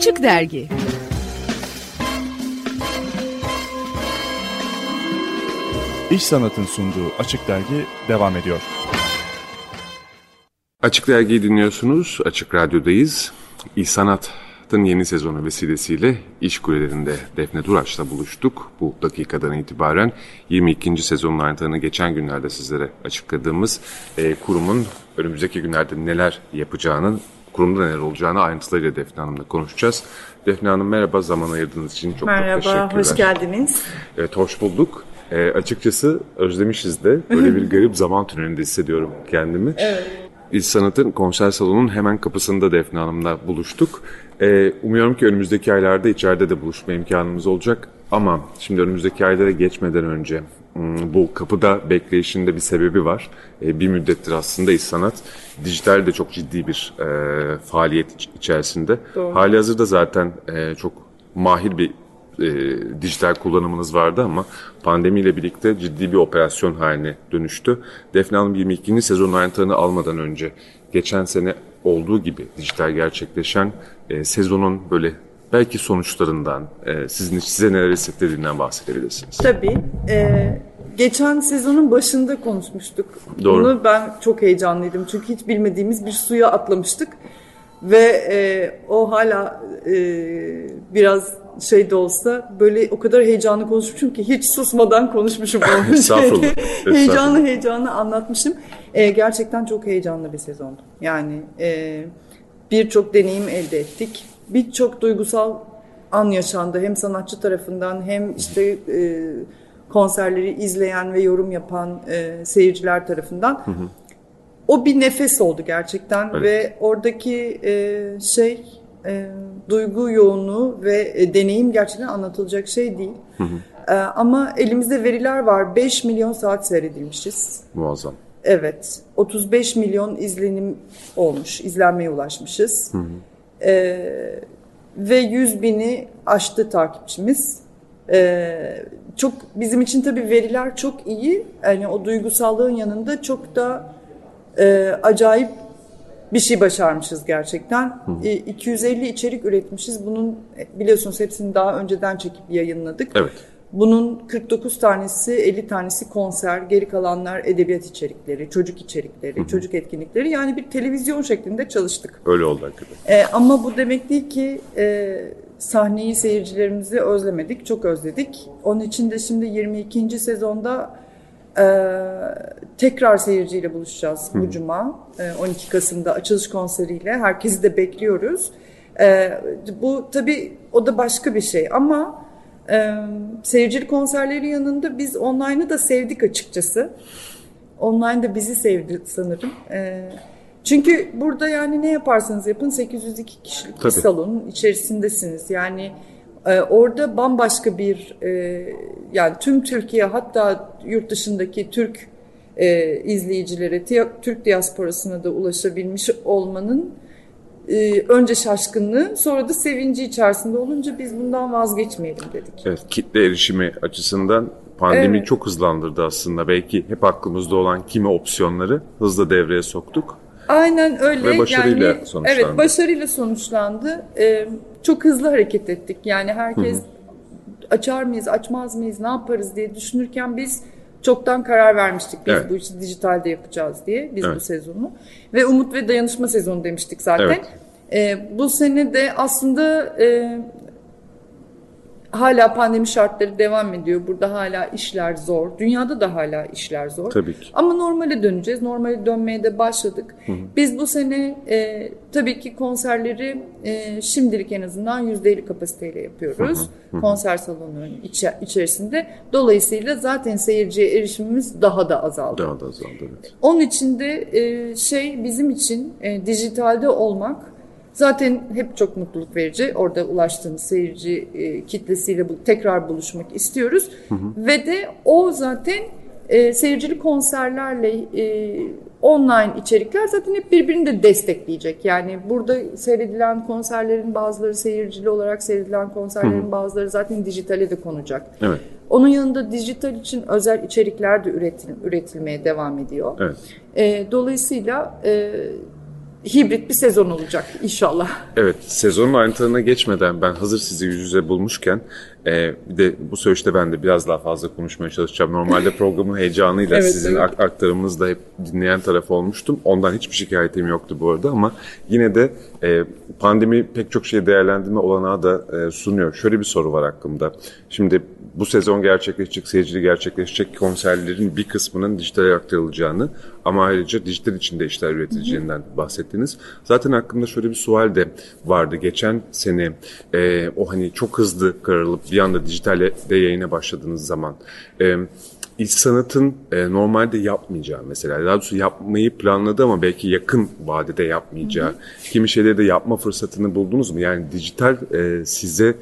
Açık Dergi İş Sanat'ın sunduğu Açık Dergi devam ediyor. Açık Dergi'yi dinliyorsunuz. Açık Radyo'dayız. İş Sanat'ın yeni sezonu vesilesiyle iş kulelerinde Defne Duraç'la buluştuk. Bu dakikadan itibaren 22. sezonun ayrıntılarını geçen günlerde sizlere açıkladığımız e, kurumun önümüzdeki günlerde neler yapacağını kurumda neler olacağını ayrıntılarıyla Defne Hanım'la konuşacağız. Defne Hanım merhaba zaman ayırdığınız için çok Merhaba, çok teşekkürler. hoş geldiniz. Evet hoş bulduk. E, açıkçası özlemişiz de böyle bir garip zaman tünelinde hissediyorum kendimi. Evet. İş Sanat'ın konser salonunun hemen kapısında Defne Hanım'la buluştuk. E, umuyorum ki önümüzdeki aylarda içeride de buluşma imkanımız olacak. Ama şimdi önümüzdeki aylara geçmeden önce hmm, bu kapıda bekleyişinde bir sebebi var. E, bir müddettir aslında İş Sanat dijital de çok ciddi bir e, faaliyet iç- içerisinde. Doğru. Hali hazırda zaten e, çok mahir bir e, dijital kullanımınız vardı ama pandemiyle birlikte ciddi bir operasyon haline dönüştü. Defne Hanım 22. sezon ayrıntılarını almadan önce geçen sene olduğu gibi dijital gerçekleşen e, sezonun böyle belki sonuçlarından, e, sizin size neler hissettirdiğinden bahsedebilirsiniz. Tabii. e, geçen sezonun başında konuşmuştuk. Doğru. Bunu ben çok heyecanlıydım. Çünkü hiç bilmediğimiz bir suya atlamıştık. Ve e, o hala e, biraz şey de olsa böyle o kadar heyecanlı konuşmuşum ki hiç susmadan konuşmuşum. şeyi. estağfurullah. heyecanlı heyecanlı anlatmışım. E, gerçekten çok heyecanlı bir sezondu. Yani e, birçok deneyim elde ettik. Birçok duygusal an yaşandı. Hem sanatçı tarafından hem işte e, konserleri izleyen ve yorum yapan e, seyirciler tarafından. O bir nefes oldu gerçekten Evet. ve oradaki e, şey e, duygu yoğunluğu ve e, deneyim gerçekten anlatılacak şey değil. E, ama elimizde veriler var. 5 milyon saat seyredilmişiz. Muazzam. Evet. 35 milyon izlenim olmuş. izlenmeye ulaşmışız. Ee, ve 100 bini aştı takipçimiz. Ee, çok bizim için tabii veriler çok iyi. Yani o duygusallığın yanında çok da e, acayip bir şey başarmışız gerçekten. E, 250 içerik üretmişiz. Bunun e, biliyorsunuz hepsini daha önceden çekip yayınladık. Evet. Bunun 49 tanesi, 50 tanesi konser, geri kalanlar edebiyat içerikleri, çocuk içerikleri, çocuk etkinlikleri. Yani bir televizyon şeklinde çalıştık. Öyle oldu hakikaten. E, ama bu demek değil ki e, sahneyi, seyircilerimizi özlemedik, çok özledik. Onun için de şimdi 22. sezonda e, tekrar seyirciyle buluşacağız bu cuma. E, 12 Kasım'da açılış konseriyle. Herkesi de bekliyoruz. E, bu tabii o da başka bir şey ama e, seyircili konserleri yanında biz online'ı da sevdik açıkçası. Online da bizi sevdi sanırım. E, çünkü burada yani ne yaparsanız yapın 802 kişilik bir Tabii. salonun içerisindesiniz. Yani e, orada bambaşka bir e, yani tüm Türkiye hatta yurt dışındaki Türk e, izleyicilere, Türk diasporasına da ulaşabilmiş olmanın e, önce şaşkınlığı sonra da sevinci içerisinde olunca biz bundan vazgeçmeyelim dedik. Evet, kitle erişimi açısından pandemi Evet. çok hızlandırdı aslında. Belki hep aklımızda olan kimi opsiyonları hızla devreye soktuk. Aynen öyle. Ve başarıyla yani, sonuçlandı. Evet başarıyla sonuçlandı. Ee, çok hızlı hareket ettik. Yani herkes açar mıyız, açmaz mıyız, ne yaparız diye düşünürken biz çoktan karar vermiştik. Biz Evet. bu işi dijitalde yapacağız diye biz Evet. bu sezonu. Ve umut ve dayanışma sezonu demiştik zaten. Evet. Ee, bu sene de aslında e, hala pandemi şartları devam ediyor. Burada hala işler zor. Dünyada da hala işler zor. Tabii ki. Ama normale döneceğiz. Normale dönmeye de başladık. Biz bu sene e, tabii ki konserleri e, şimdilik en azından %50 kapasiteyle yapıyoruz. Konser salonunun içe- içerisinde. Dolayısıyla zaten seyirciye erişimimiz daha da azaldı. Daha da azaldı. Evet. Onun için de e, şey bizim için e, dijitalde olmak zaten hep çok mutluluk verici. Orada ulaştığımız seyirci e, kitlesiyle bu, tekrar buluşmak istiyoruz. Ve de o zaten e, seyircili konserlerle e, online içerikler zaten hep birbirini de destekleyecek. Yani burada seyredilen konserlerin bazıları seyircili olarak seyredilen konserlerin bazıları zaten dijitale de konacak. Evet. Onun yanında dijital için özel içerikler de üretil, üretilmeye devam ediyor. Evet. E, dolayısıyla e, hibrit bir sezon olacak inşallah. Evet, sezonun ayrıntılarına geçmeden ben hazır sizi yüz yüze bulmuşken e, bir de bu süreçte ben de biraz daha fazla konuşmaya çalışacağım. Normalde programın heyecanıyla Evet, sizin evet. aktarımınızda hep dinleyen taraf olmuştum. Ondan hiçbir şikayetim yoktu bu arada ama yine de e, pandemi pek çok şeyi değerlendirme olanağı da e, sunuyor. Şöyle bir soru var aklımda. Şimdi bu sezon gerçekleşecek, seyircili gerçekleşecek konserlerin bir kısmının dijitale aktarılacağını ama ayrıca dijital içinde işler üretileceğinden bahsettiniz. Zaten aklımda şöyle bir sual de vardı. Geçen sene e, o hani çok hızlı kararılıp bir anda dijitale de yayına başladığınız zaman e, sanatın e, normalde yapmayacağı mesela, daha doğrusu yapmayı planladı ama belki yakın vadede yapmayacağı, kimi şeyleri de yapma fırsatını buldunuz mu? Yani dijital e, size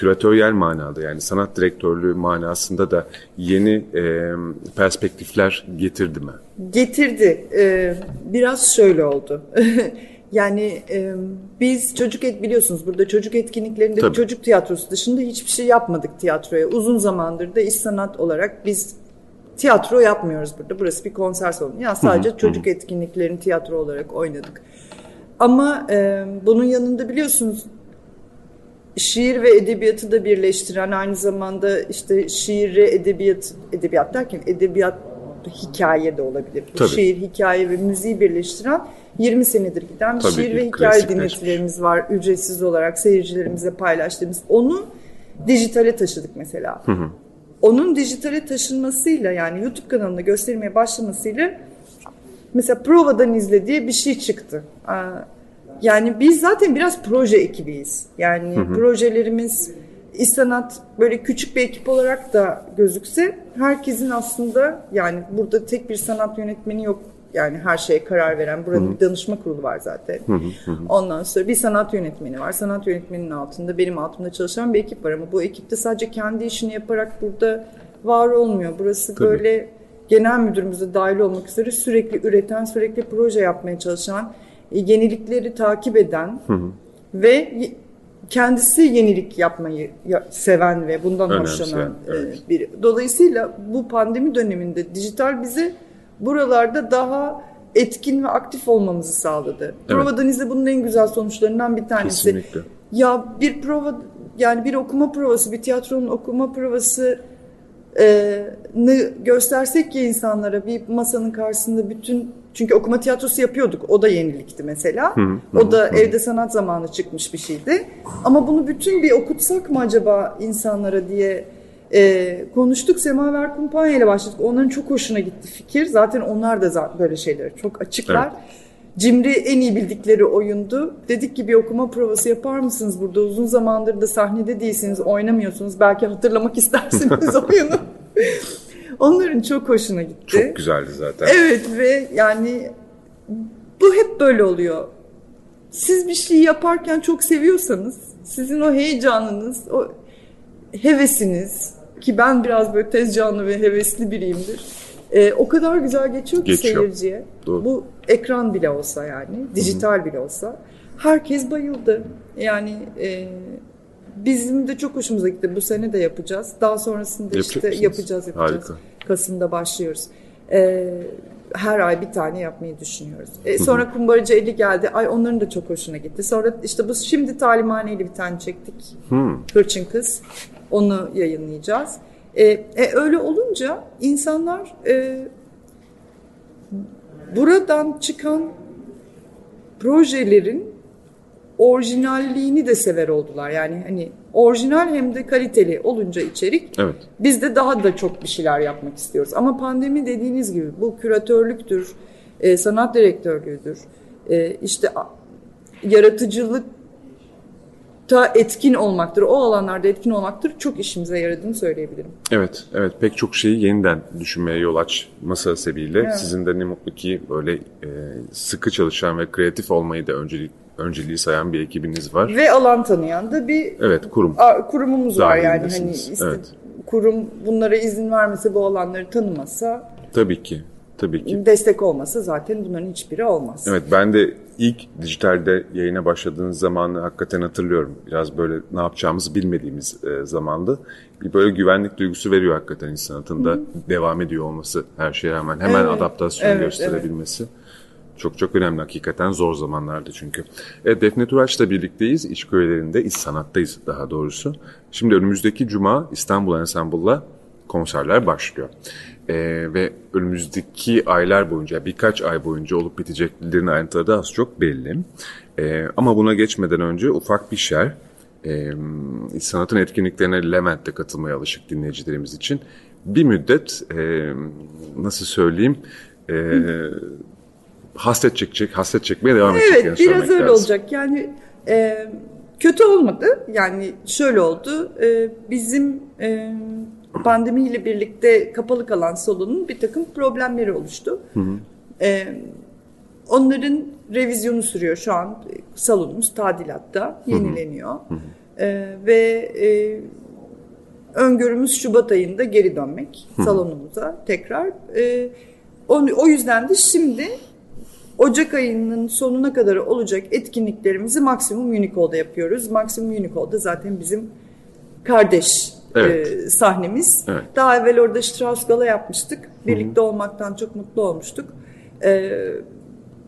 küratöryel manada yani sanat direktörlüğü manasında da yeni e, perspektifler getirdi mi? Getirdi. Ee, biraz şöyle oldu. yani e, biz çocuk et biliyorsunuz burada çocuk etkinliklerinde Tabii. çocuk tiyatrosu dışında hiçbir şey yapmadık tiyatroya. Uzun zamandır da iş sanat olarak biz tiyatro yapmıyoruz burada. Burası bir konser salonu. Yani sadece çocuk etkinliklerini tiyatro olarak oynadık. Ama e, bunun yanında biliyorsunuz şiir ve edebiyatı da birleştiren aynı zamanda işte şiiri edebiyat edebiyat derken edebiyat hikaye de olabilir. Bu Tabii. şiir, hikaye ve müziği birleştiren 20 senedir giden Tabii şiir ki, ve hikaye dinletilerimiz var. Ücretsiz olarak seyircilerimize paylaştığımız. Onu dijitale taşıdık mesela. Onun dijitale taşınmasıyla yani YouTube kanalında gösterilmeye başlamasıyla mesela provadan izle diye bir şey çıktı. Aa, Yani biz zaten biraz proje ekibiyiz. Yani projelerimiz İş Sanat böyle küçük bir ekip olarak da gözükse herkesin aslında yani burada tek bir sanat yönetmeni yok. Yani her şeye karar veren buranın bir danışma kurulu var zaten. Ondan sonra bir sanat yönetmeni var. Sanat yönetmeninin altında benim altımda çalışan bir ekip var ama bu ekipte sadece kendi işini yaparak burada var olmuyor. Burası Tabii. böyle genel müdürümüz de dahil olmak üzere sürekli üreten, sürekli proje yapmaya çalışan, yenilikleri takip eden ve y- kendisi yenilik yapmayı ya- seven ve bundan Önemseyen, hoşlanan e, evet. biri. Dolayısıyla bu pandemi döneminde dijital bize buralarda daha etkin ve aktif olmamızı sağladı. Provadan izle bunun en güzel sonuçlarından bir tanesi. Kesinlikle. Ya bir prova yani bir okuma provası, bir tiyatronun okuma provası e, göstersek ya insanlara bir masanın karşısında bütün çünkü okuma tiyatrosu yapıyorduk. O da yenilikti mesela. o da evde sanat zamanı çıkmış bir şeydi. Ama bunu bütün bir okutsak mı acaba insanlara diye e, konuştuk. Semaver Kumpanya ile başladık. Onların çok hoşuna gitti fikir. Zaten onlar da böyle şeylere çok açıklar. Evet. Cimri en iyi bildikleri oyundu. Dedik ki bir okuma provası yapar mısınız burada? Uzun zamandır da sahnede değilsiniz, oynamıyorsunuz. Belki hatırlamak istersiniz oyunu. Onların çok hoşuna gitti. Çok güzeldi zaten. Evet ve yani bu hep böyle oluyor. Siz bir şeyi yaparken çok seviyorsanız sizin o heyecanınız, o hevesiniz ki ben biraz böyle tez canlı ve hevesli biriyimdir. Ee, o kadar güzel geçiyor ki Geçiyor. seyirciye. Doğru. Bu ekran bile olsa yani, dijital bile olsa herkes bayıldı. Yani e, bizim de çok hoşumuza gitti. Bu sene de yapacağız. Daha sonrasında Yapacak işte mısınız? yapacağız yapacağız. Harika. Kasım'da başlıyoruz. Ee, her ay bir tane yapmayı düşünüyoruz. Ee, sonra Kumbaracı 50 geldi. Ay onların da çok hoşuna gitti. Sonra işte bu şimdi talimhaneyle bir tane çektik. Hırçın Kız. Onu yayınlayacağız. Ee, e, öyle olunca insanlar e, buradan çıkan projelerin orijinalliğini de sever oldular. Yani hani orijinal hem de kaliteli olunca içerik Evet. biz de daha da çok bir şeyler yapmak istiyoruz. Ama pandemi dediğiniz gibi bu küratörlüktür, e, sanat direktörlüğüdür, e, işte a- yaratıcılıkta etkin olmaktır, o alanlarda etkin olmaktır. Çok işimize yaradığını söyleyebilirim. Evet, evet pek çok şeyi yeniden düşünmeye yol açması sebebiyle Evet. sizin de ne mutlu ki böyle e, sıkı çalışan ve kreatif olmayı da öncelik önceliği sayan bir ekibiniz var. Ve alan tanıyan da bir Evet, kurum. a- kurumumuz var yani hani evet. kurum bunlara izin vermese bu alanları tanımasa Tabii ki, tabii ki. destek olmasa zaten bunların hiçbiri olmaz. Evet, ben de ilk dijitalde yayına başladığınız zamanı hakikaten hatırlıyorum. Biraz böyle ne yapacağımızı bilmediğimiz e, zamanda. Bir böyle güvenlik duygusu veriyor hakikaten iş sanatında devam ediyor olması her şeye rağmen. Hemen Evet, adaptasyon evet, gösterebilmesi. Çok çok önemli hakikaten zor zamanlardı çünkü. E, Defne Turaç'la birlikteyiz. İç köylerinde, iç sanattayız daha doğrusu. Şimdi önümüzdeki cuma İstanbul Ensemble'la konserler başlıyor. E, ve önümüzdeki aylar boyunca, birkaç ay boyunca olup biteceklerin ayrıntıları da az çok belli. E, ama buna geçmeden önce ufak bir şer. E, sanatın etkinliklerine Levent'te katılmaya alışık dinleyicilerimiz için bir müddet e, nasıl söyleyeyim e, hasret çekecek, hasret çekmeye devam edecek. Evet, biraz öyle lazım. olacak. Yani e, kötü olmadı. Yani şöyle oldu. E, bizim e, pandemiyle birlikte kapalı kalan salonun bir takım problemleri oluştu. Hı hı. E, onların revizyonu sürüyor şu an. Salonumuz tadilatta, yenileniyor. Hı hı. E, ve e, öngörümüz Şubat ayında geri dönmek hı hı. salonumuza tekrar. E, o, o yüzden de şimdi Ocak ayının sonuna kadar olacak etkinliklerimizi Maksimum Unicode'da yapıyoruz. Maksimum Unicode'da zaten bizim kardeş evet. e, sahnemiz. Evet. Daha evvel orada Strauss Gala yapmıştık. Birlikte Hı-hı. olmaktan çok mutlu olmuştuk. E,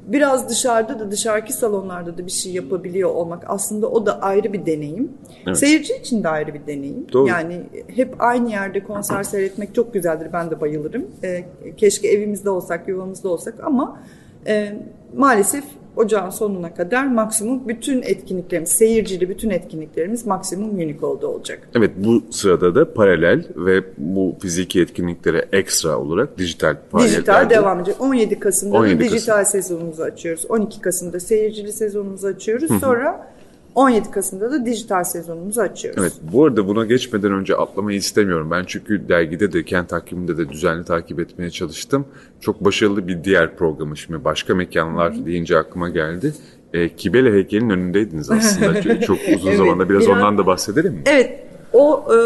biraz dışarıda da dışarıki salonlarda da bir şey yapabiliyor olmak aslında o da ayrı bir deneyim. Evet. Seyirci için de ayrı bir deneyim. Doğru. Yani hep aynı yerde konser seyretmek çok güzeldir. Ben de bayılırım. E, keşke evimizde olsak, yuvamızda olsak ama e, maalesef ocağın sonuna kadar maksimum bütün etkinliklerimiz, seyircili bütün etkinliklerimiz maksimum Unicode'da olacak. Evet bu sırada da paralel ve bu fiziki etkinliklere ekstra olarak dijital Dijital devam edecek. 17 Kasım'da 17 Kasım. dijital sezonumuzu açıyoruz. 12 Kasım'da seyircili sezonumuzu açıyoruz. Sonra 17 Kasım'da da dijital sezonumuzu açıyoruz. Evet bu arada buna geçmeden önce atlamayı istemiyorum. Ben çünkü dergide de kent takviminde de düzenli takip etmeye çalıştım. Çok başarılı bir diğer programı şimdi başka mekanlar Hı-hı. deyince aklıma geldi. E, Kibele heykelinin önündeydiniz aslında. çok uzun evet, zamanda biraz, biraz ondan da bahsedelim mi? Evet o e,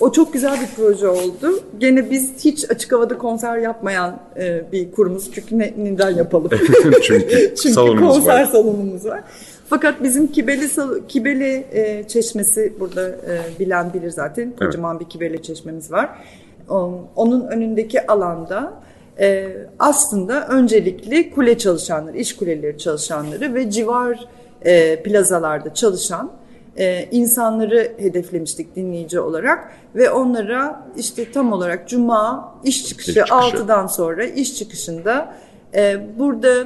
o çok güzel bir proje oldu. Gene biz hiç açık havada konser yapmayan e, bir kurumuz. Çünkü ne, neden yapalım? çünkü, çünkü konser var. salonumuz var. Fakat bizim Kibeli, Kibeli e, Çeşmesi burada e, bilen bilir zaten. Kocaman evet. bir Kibeli Çeşmemiz var. Onun önündeki alanda e, aslında öncelikli kule çalışanları, iş kuleleri çalışanları ve civar e, plazalarda çalışan e, insanları hedeflemiştik dinleyici olarak ve onlara işte tam olarak cuma iş çıkışı, iş çıkışı. 6'dan sonra iş çıkışında e, burada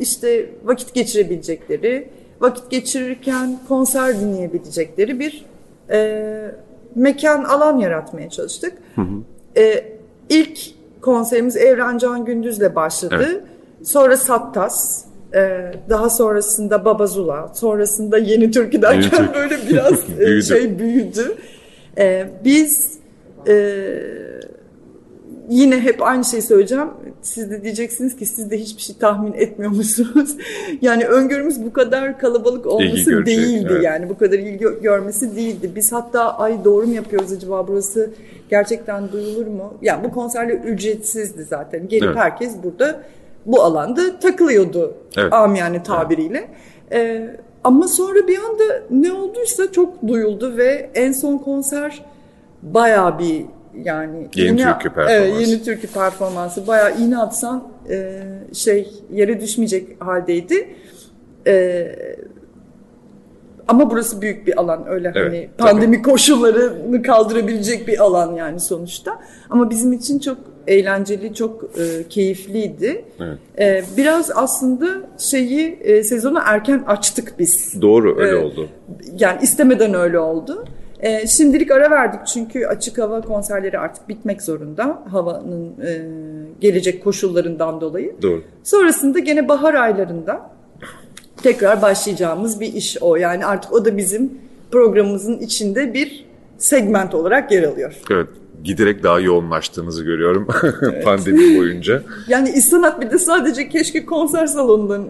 işte vakit geçirebilecekleri, vakit geçirirken konser dinleyebilecekleri bir e, mekan alan yaratmaya çalıştık. Hı hı. E, ilk konserimiz Evren Can Gündüz'le başladı. Evet. Sonra Sattas, e, daha sonrasında Babazula, sonrasında Yeni Türkü derken Yeni böyle biraz e, büyüdü. şey büyüdü. E, biz e, yine hep aynı şeyi söyleyeceğim. Siz de diyeceksiniz ki siz de hiçbir şey tahmin etmiyormuşsunuz. yani öngörümüz bu kadar kalabalık olması ilgi değildi evet. yani. Bu kadar ilgi görmesi değildi. Biz hatta ay doğru mu yapıyoruz acaba burası gerçekten duyulur mu? Yani bu konserler ücretsizdi zaten. Gelip evet. herkes burada bu alanda takılıyordu evet. amiyane tabiriyle. Evet. Ee, ama sonra bir anda ne olduysa çok duyuldu ve en son konser bayağı bir yani yeni iğne, türkü performansı. Evet, yeni türkü performansı. Bayağı iğne atsan e, şey yere düşmeyecek haldeydi. E, ama burası büyük bir alan öyle evet, hani pandemi tabii. koşullarını kaldırabilecek bir alan yani sonuçta. Ama bizim için çok eğlenceli, çok e, keyifliydi. Evet. E, biraz aslında şeyi e, sezonu erken açtık biz. Doğru öyle e, oldu. Yani istemeden öyle oldu. E, şimdilik ara verdik çünkü açık hava konserleri artık bitmek zorunda havanın e, gelecek koşullarından dolayı. Doğru. Sonrasında gene bahar aylarında tekrar başlayacağımız bir iş o. Yani artık o da bizim programımızın içinde bir segment olarak yer alıyor. Evet giderek daha yoğunlaştığınızı görüyorum evet. pandemi boyunca. Yani İstanat bir de sadece keşke konser salonundan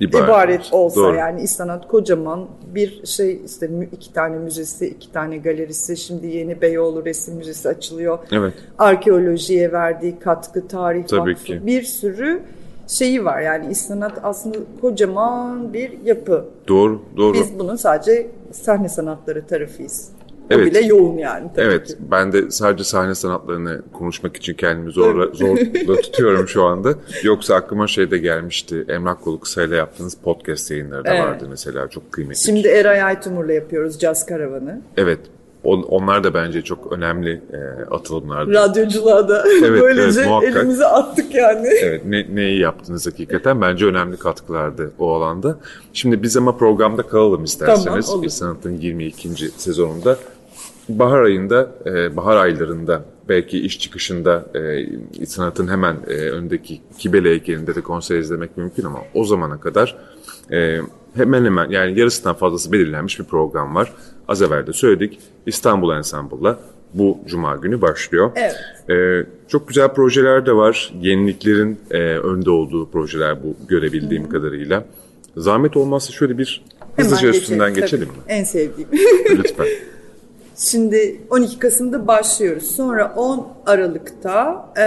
ibaret, ibaret olsa Doğru. yani İstanat kocaman bir şey işte iki tane müzesi, iki tane galerisi, şimdi yeni Beyoğlu Resim Müzesi açılıyor. Evet. Arkeolojiye verdiği katkı, tarih Tabii vakfı, ki. bir sürü şeyi var. Yani İstanat aslında kocaman bir yapı. Doğru, doğru. Biz bunun sadece sahne sanatları tarafıyız. Evet. O bile yoğun yani tabii Evet, ki. ben de sadece sahne sanatlarını konuşmak için kendimi zorla, zorla tutuyorum şu anda. Yoksa aklıma şey de gelmişti. Emrah Kolu Kısa'yla yaptığınız podcast yayınları da Evet. vardı mesela. Çok kıymetli. Şimdi Eray Aytumur'la yapıyoruz Caz Karavanı. Evet, on- onlar da bence çok önemli e, atılımlardı. Radyoculuğa da Evet, böylece evet, muhakkak. elimizi attık yani. Evet, ne, neyi yaptınız hakikaten? Bence önemli katkılardı o alanda. Şimdi biz ama programda kalalım isterseniz. Tamam, olur. Sanat'ın 22. sezonunda. Bahar ayında, e, bahar aylarında belki iş çıkışında e, Sanat'ın hemen e, öndeki Kibele heykelinde de konser izlemek mümkün ama o zamana kadar e, hemen hemen yani yarısından fazlası belirlenmiş bir program var. Az evvel de söyledik. İstanbul Ensemble'la bu cuma günü başlıyor. Evet. Ee, çok güzel projeler de var. Yeniliklerin e, önde olduğu projeler bu görebildiğim kadarıyla. Zahmet olmazsa şöyle bir hızlıca üstünden geçelim, geçelim mi? En sevdiğim. Lütfen. Şimdi 12 Kasım'da başlıyoruz. Sonra 10 Aralık'ta, e,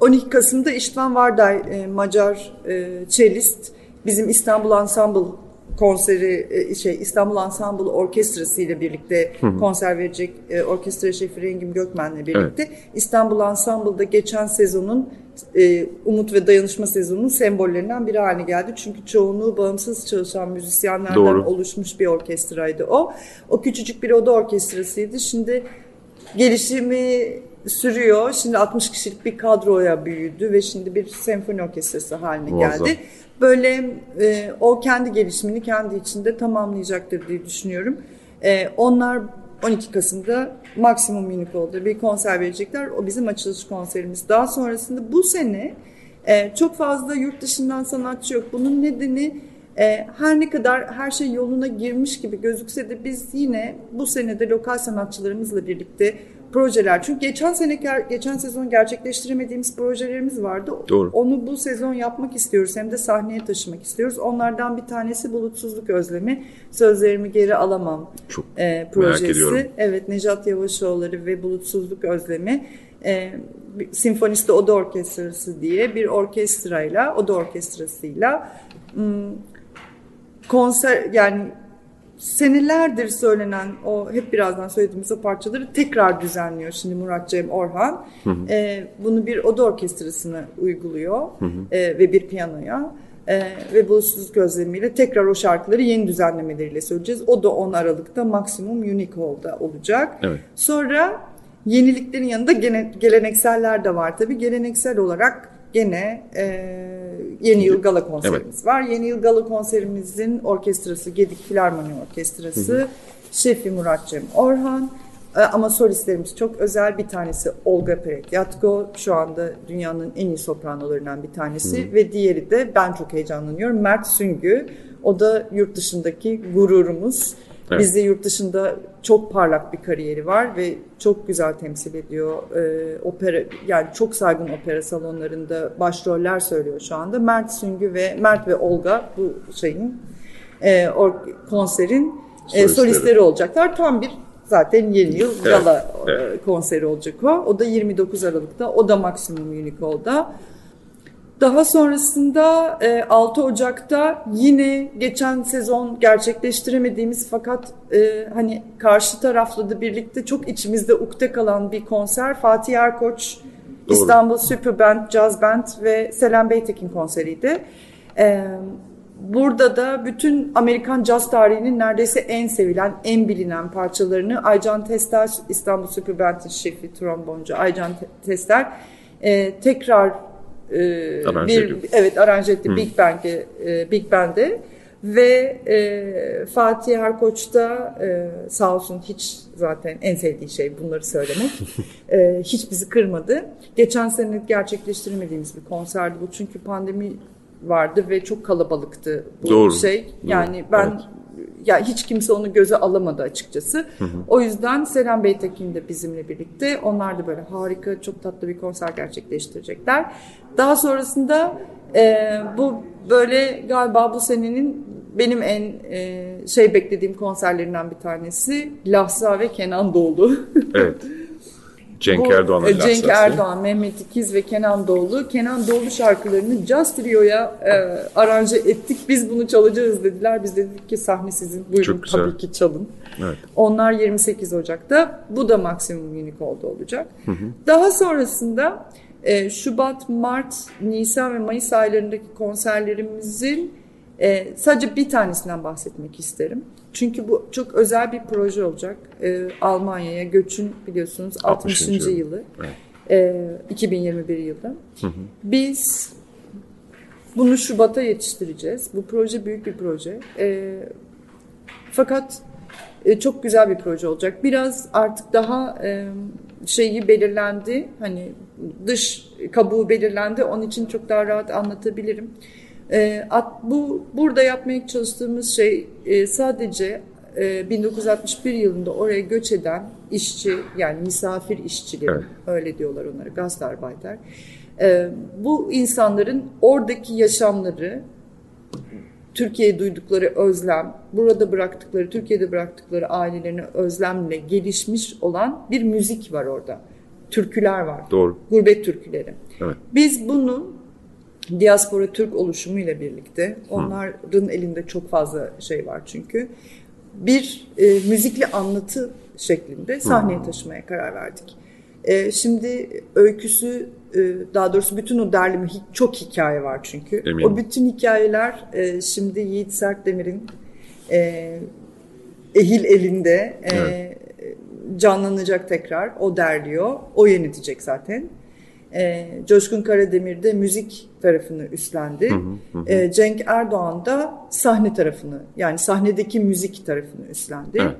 12 Kasım'da İştvan Varday, e, Macar e, cellist, bizim İstanbul Ensemble konseri, e, şey İstanbul Ensemble Orkestrası ile birlikte konser verecek e, orkestra şefi Rengim Gökmen'le birlikte. İstanbul Ensemble'da geçen sezonun e, umut ve dayanışma sezonunun sembollerinden biri haline geldi. Çünkü çoğunluğu bağımsız çalışan müzisyenlerden Doğru. oluşmuş bir orkestraydı o. O küçücük bir oda orkestrasıydı. Şimdi gelişimi sürüyor. Şimdi 60 kişilik bir kadroya büyüdü ve şimdi bir senfoni orkestrası haline Muazzam. geldi. Böyle e, o kendi gelişimini kendi içinde tamamlayacaktır diye düşünüyorum. E, onlar 12 Kasım'da Maksimum Unico'da bir konser verecekler. O bizim açılış konserimiz. Daha sonrasında bu sene e, çok fazla yurt dışından sanatçı yok. Bunun nedeni e, her ne kadar her şey yoluna girmiş gibi gözükse de biz yine bu senede lokal sanatçılarımızla birlikte projeler. Çünkü geçen sene geçen sezon gerçekleştiremediğimiz projelerimiz vardı. Doğru. Onu bu sezon yapmak istiyoruz hem de sahneye taşımak istiyoruz. Onlardan bir tanesi Bulutsuzluk Özlemi. Sözlerimi geri alamam Çok e, projesi. ediyorum. Evet Necat Yavaşoğulları ve Bulutsuzluk Özlemi e, Sinfoniste Oda Orkestrası diye bir orkestrayla, oda orkestrasıyla konser yani senelerdir söylenen o hep birazdan söylediğimiz o parçaları tekrar düzenliyor şimdi Murat Cem Orhan. E, bunu bir oda orkestrasına uyguluyor e, ve bir piyanoya. E, ve bulutsuzluk gözlemiyle tekrar o şarkıları yeni düzenlemeleriyle söyleyeceğiz. O da 10 Aralık'ta Maksimum Unique Hall'da olacak. Evet. Sonra yeniliklerin yanında gene, gelenekseller de var tabii. Geleneksel olarak gene e, yeni yıl gala konserimiz var. Yeni yıl gala konserimizin orkestrası Gedik Filarmoni Orkestrası, şefi Murat Cem Orhan. E, Ama solistlerimiz çok özel. Bir tanesi Olga Peretyatko. Şu anda dünyanın en iyi sopranolarından bir tanesi. Ve diğeri de ben çok heyecanlanıyorum. Mert Süngü. O da yurt dışındaki gururumuz. Evet. Bizde yurt dışında çok parlak bir kariyeri var ve çok güzel temsil ediyor. Ee, opera yani çok saygın opera salonlarında başroller söylüyor şu anda. Mert Süngü ve Mert ve Olga bu şeyin e, or, konserin e, Solistleri. solistleri olacaklar. Tam bir zaten yeni yıl Evet, gala e, evet. konseri olacak o. O da 29 Aralık'ta. O da Maksimum Unico'da. Daha sonrasında e, 6 Ocak'ta yine geçen sezon gerçekleştiremediğimiz fakat e, hani karşı tarafla da birlikte çok içimizde ukde kalan bir konser Fatih Erkoç, Doğru. İstanbul Superband, Jazz Band ve Selen Beytekin konseriydi. E, burada da bütün Amerikan caz tarihinin neredeyse en sevilen, en bilinen parçalarını Aycan Tester, İstanbul Superband'in şefi, tromboncu Aycan Te- Tester e, tekrar e, Aranje bir evet aranje etti Big Band'e e, Big Band'e ve e, Fatih Erkoç da e, sağ olsun hiç zaten en sevdiği şey bunları söylemek. E, hiç bizi kırmadı. Geçen sene gerçekleştiremediğimiz bir konserdi bu çünkü pandemi vardı ve çok kalabalıktı bu Doğru. şey. Doğru. Yani ben Evet. Ya hiç kimse onu göze alamadı açıkçası. O yüzden Selen Beytekin de bizimle birlikte. Onlar da böyle harika, çok tatlı bir konser gerçekleştirecekler. Daha sonrasında e, bu böyle galiba bu senenin benim en e, şey beklediğim konserlerinden bir tanesi Lahsa ve Kenan Doğulu. Evet. Cenk Bu, Erdoğan'la e, Cenk Lars Erdoğan, Mehmet İkiz ve Kenan Doğulu. Kenan Doğulu şarkılarını Just Trio'ya e, aranje ettik. Biz bunu çalacağız dediler. Biz dedik ki sahne sizin. Buyurun tabii ki çalın. Evet. Onlar 28 Ocak'ta. Bu da maksimum Unicode'da olacak. Daha sonrasında e, Şubat, Mart, Nisan ve Mayıs aylarındaki konserlerimizin e, sadece bir tanesinden bahsetmek isterim. Çünkü bu çok özel bir proje olacak. E, Almanya'ya göçün biliyorsunuz 60. 60. yılı. Evet. E, 2021 yılı. Biz bunu Şubat'a yetiştireceğiz. Bu proje büyük bir proje. E, fakat e, çok güzel bir proje olacak. Biraz artık daha e, şeyi belirlendi. Hani dış kabuğu belirlendi. Onun için çok daha rahat anlatabilirim. E, at, bu burada yapmaya çalıştığımız şey e, sadece e, 1961 yılında oraya göç eden işçi yani misafir işçileri Evet. öyle diyorlar onlara Gastarbeiter. E, bu insanların oradaki yaşamları Türkiye'ye duydukları özlem, burada bıraktıkları, Türkiye'de bıraktıkları ailelerine özlemle gelişmiş olan bir müzik var orada. Türküler var. Doğru. Gurbet türküleri. Evet. Biz bunu diaspora Türk oluşumu ile birlikte, onların elinde çok fazla şey var çünkü, bir e, müzikli anlatı şeklinde sahneye taşımaya karar verdik. E, şimdi öyküsü, e, daha doğrusu bütün o derleme çok hikaye var çünkü. Eminim. O bütün hikayeler e, şimdi Yiğit Sertdemir'in e, ehil elinde e, Evet. canlanacak tekrar. O derliyor. O yönetecek zaten. E, Coşkun Karademir de müzik tarafını üstlendi. E, Cenk Erdoğan da sahne tarafını yani sahnedeki müzik tarafını üstlendi. Evet.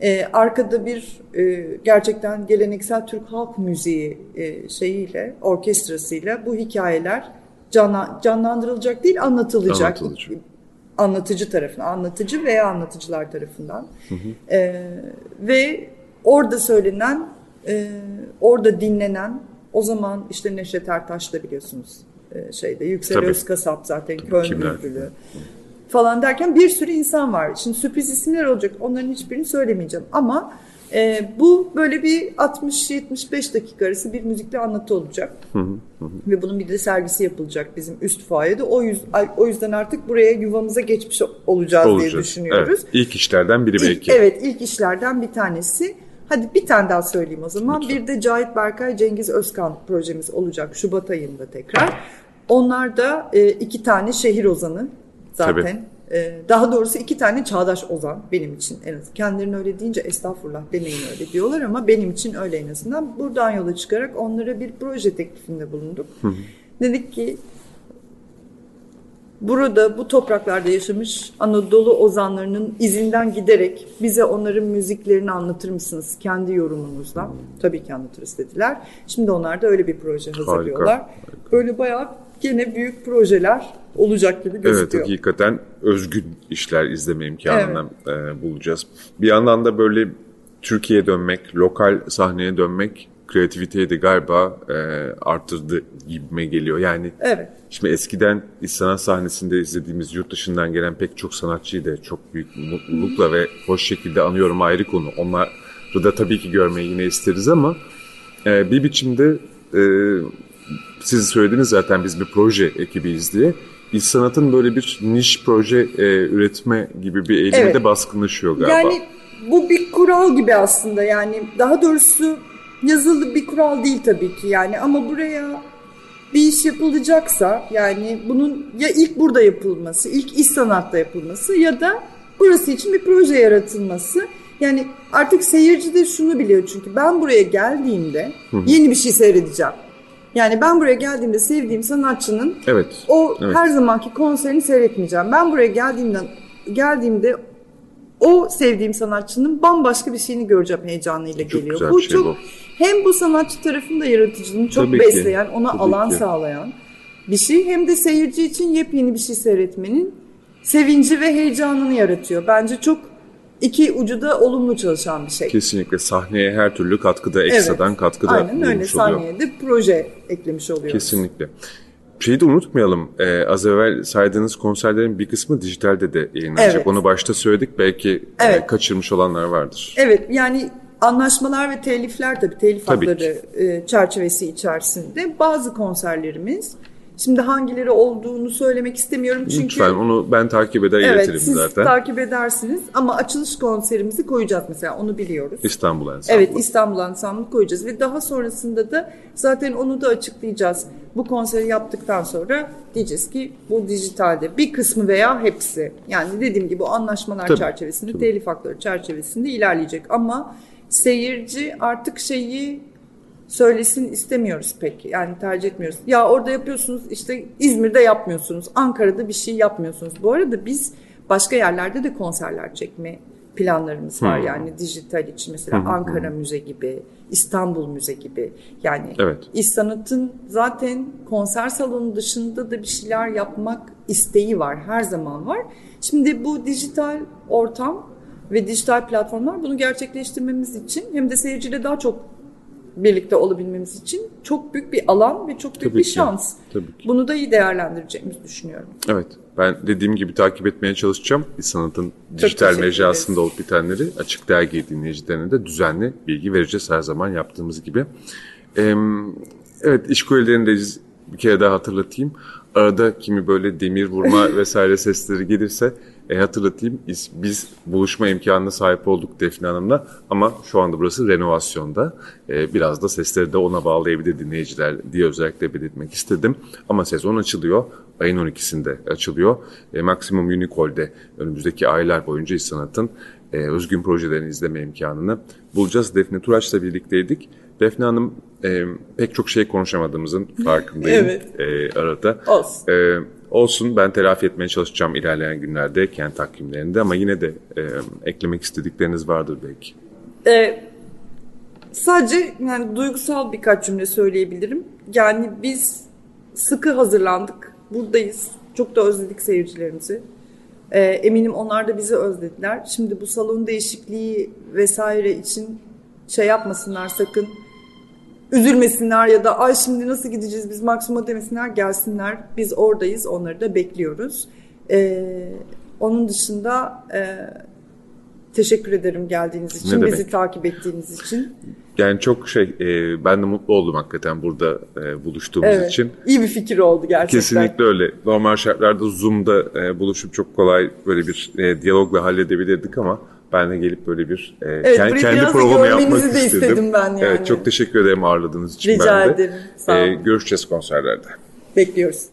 E, arkada bir e, gerçekten geleneksel Türk halk müziği e, şeyiyle, orkestrasıyla bu hikayeler canla- canlandırılacak değil anlatılacak. Anlatılacak. Anlatıcı tarafından, anlatıcı veya anlatıcılar tarafından. E, ve orada söylenen, e, orada dinlenen, o zaman işte Neşet Ertaş da biliyorsunuz e, şeyde, Yüksel Tabii. Özkasap zaten Köln? Bülbülü falan derken bir sürü insan var. Şimdi sürpriz isimler olacak. Onların hiçbirini söylemeyeceğim. Ama e, bu böyle bir 60-75 dakika arası bir müzikli anlatı olacak. Ve bunun bir de sergisi yapılacak bizim üst fuayede. O, yüz, o yüzden artık buraya yuvamıza geçmiş olacağız, diye Olacağız. düşünüyoruz. Evet. İlk işlerden biri İlk- belki. evet ilk işlerden bir tanesi. Hadi bir tane daha söyleyeyim o zaman. Bir de Cahit Berkay, Cengiz Özkan projemiz olacak Şubat ayında tekrar. Onlar da e, iki tane şehir ozanı zaten. E, daha doğrusu iki tane çağdaş ozan benim için en azından. Kendilerini öyle deyince estağfurullah demeyin öyle diyorlar ama benim için öyle en azından. Buradan yola çıkarak onlara bir proje teklifinde bulunduk. Dedik ki burada bu topraklarda yaşamış Anadolu ozanlarının izinden giderek bize onların müziklerini anlatır mısınız kendi yorumunuzla? Tabii ki anlatırız dediler. Şimdi onlar da öyle bir proje hazırlıyorlar. Böyle bayağı gene büyük projeler olacak gibi Evet gözüküyor. hakikaten özgün işler izleme imkanını e, bulacağız. Bir yandan da böyle Türkiye'ye dönmek, lokal sahneye dönmek kreativiteyi de galiba e, arttırdı gibime geliyor. Yani Evet. şimdi eskiden sanat sahnesinde izlediğimiz yurt dışından gelen pek çok sanatçıyı da çok büyük mutlulukla ve hoş şekilde anıyorum ayrı konu. Onları da tabii ki görmeyi yine isteriz ama e, bir biçimde e, siz söylediniz zaten biz bir proje ekibiyiz diye. İç sanatın böyle bir niş proje e, üretme gibi bir eğilimi Evet. de baskınlaşıyor galiba. Yani bu bir kural gibi aslında yani daha doğrusu yazılı bir kural değil tabii ki yani ama buraya bir iş yapılacaksa yani bunun ya ilk burada yapılması, ilk iş sanatta yapılması ya da burası için bir proje yaratılması. Yani artık seyirci de şunu biliyor çünkü ben buraya geldiğimde yeni bir şey seyredeceğim. Yani ben buraya geldiğimde sevdiğim sanatçının Evet. o Evet. her zamanki konserini seyretmeyeceğim. Ben buraya geldiğimden geldiğimde o sevdiğim sanatçının bambaşka bir şeyini göreceğim heyecanıyla Çok geliyor. bu şey çok bu. hem bu sanatçı tarafında yaratıcılığını çok Tabii ki. besleyen, ona Tabii alan ki. sağlayan bir şey hem de seyirci için yepyeni bir şey seyretmenin sevinci ve heyecanını yaratıyor. Bence çok iki ucu da olumlu çalışan bir şey. Kesinlikle sahneye her türlü katkıda, ekstradan katkıda Aynen öyle oluyor. sahneye de proje eklemiş oluyoruz. Kesinlikle. Şeyi de unutmayalım. Ee, az evvel saydığınız konserlerin bir kısmı dijitalde de yayınlanacak. Evet. Onu başta söyledik. Belki e, Evet. kaçırmış olanlar vardır. Evet yani anlaşmalar ve telifler tabii telif Tabii hakları e, çerçevesi içerisinde bazı konserlerimiz şimdi hangileri olduğunu söylemek istemiyorum çünkü Lütfen onu ben takip eder evet iletirim siz zaten. takip edersiniz ama açılış konserimizi koyacağız mesela onu biliyoruz. İstanbul Ensemble. Evet İstanbul Ansamblı koyacağız ve daha sonrasında da zaten onu da açıklayacağız. Bu konseri yaptıktan sonra diyeceğiz ki bu dijitalde bir kısmı veya hepsi yani dediğim gibi o anlaşmalar Tabii, çerçevesinde tabii. telif hakları çerçevesinde ilerleyecek ama seyirci artık şeyi söylesin istemiyoruz pek. Yani tercih etmiyoruz. Ya orada yapıyorsunuz işte İzmir'de yapmıyorsunuz. Ankara'da bir şey yapmıyorsunuz. Bu arada biz başka yerlerde de konserler çekme planlarımız var. Yani dijital için mesela Ankara Müze gibi, İstanbul Müze gibi. Yani Evet. İş Sanat'ın zaten konser salonu dışında da bir şeyler yapmak isteği var. Her zaman var. Şimdi bu dijital ortam ve dijital platformlar bunu gerçekleştirmemiz için hem de seyirciyle daha çok birlikte olabilmemiz için çok büyük bir alan ve çok büyük Tabii bir ki, şans. tabii ki. Bunu da iyi değerlendireceğimizi düşünüyorum. Evet. Ben dediğim gibi takip etmeye çalışacağım. Sanatın dijital mecrasında olup bitenleri açık dergi dinleyicilerine de düzenli bilgi vereceğiz her zaman yaptığımız gibi. Ee, evet işkoliklerini de bir kere daha hatırlatayım. Arada kimi böyle demir vurma vesaire sesleri gelirse e, hatırlatayım. Biz, biz buluşma imkanına sahip olduk Defne Hanım'la ama şu anda burası renovasyonda. E, biraz da sesleri de ona bağlayabilir dinleyiciler diye özellikle belirtmek istedim. Ama sezon açılıyor. Ayın 12'sinde açılıyor. E, Maximum Unicol'de önümüzdeki aylar boyunca İş Sanat'ın e, özgün projelerini izleme imkanını bulacağız. Defne Turaç'la birlikteydik. Defne Hanım e, pek çok şey konuşamadığımızın farkındayım Evet. e, arada. Olsun. Ee, olsun ben telafi etmeye çalışacağım ilerleyen günlerde kent takvimlerinde ama yine de e, eklemek istedikleriniz vardır belki. Ee, sadece yani duygusal birkaç cümle söyleyebilirim. Yani biz sıkı hazırlandık. Buradayız. Çok da özledik seyircilerimizi. Ee, eminim onlar da bizi özlediler. Şimdi bu salon değişikliği vesaire için şey yapmasınlar sakın. Üzülmesinler ya da ay şimdi nasıl gideceğiz biz maksimuma demesinler gelsinler. Biz oradayız onları da bekliyoruz. Ee, onun dışında e, teşekkür ederim geldiğiniz için, bizi takip ettiğiniz için. Yani çok şey e, ben de mutlu oldum hakikaten burada e, buluştuğumuz Evet, için. iyi bir fikir oldu gerçekten. Kesinlikle öyle. Normal şartlarda Zoom'da e, buluşup çok kolay böyle bir e, diyalogla halledebilirdik ama ben de gelip böyle bir e, Evet, kendi da programı yapmak de istedim. istedim ben yani. Evet, çok teşekkür ederim ağırladığınız için Rica ben de. ederim, sağ olun. E, görüşeceğiz konserlerde. Bekliyoruz.